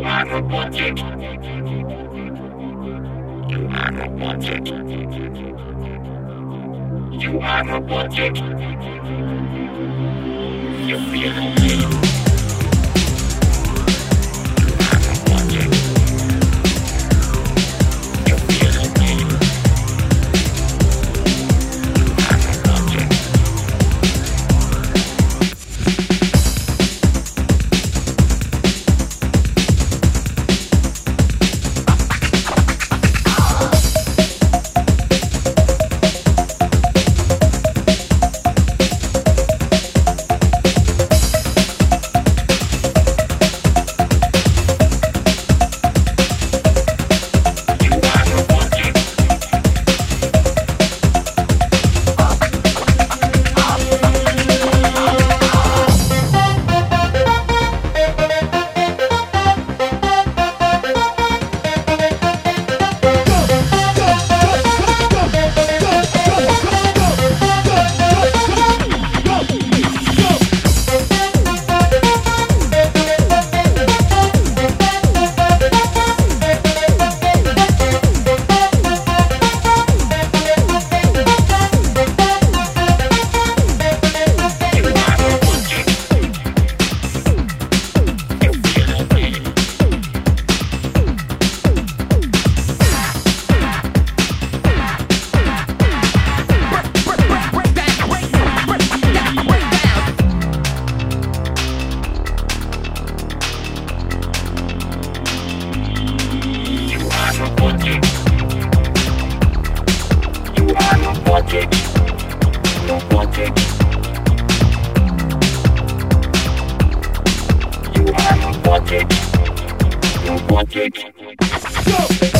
You are robotic. You are robotic. You are robotic. You feel. Robotic. Robotic. You are robotic. Robotic. You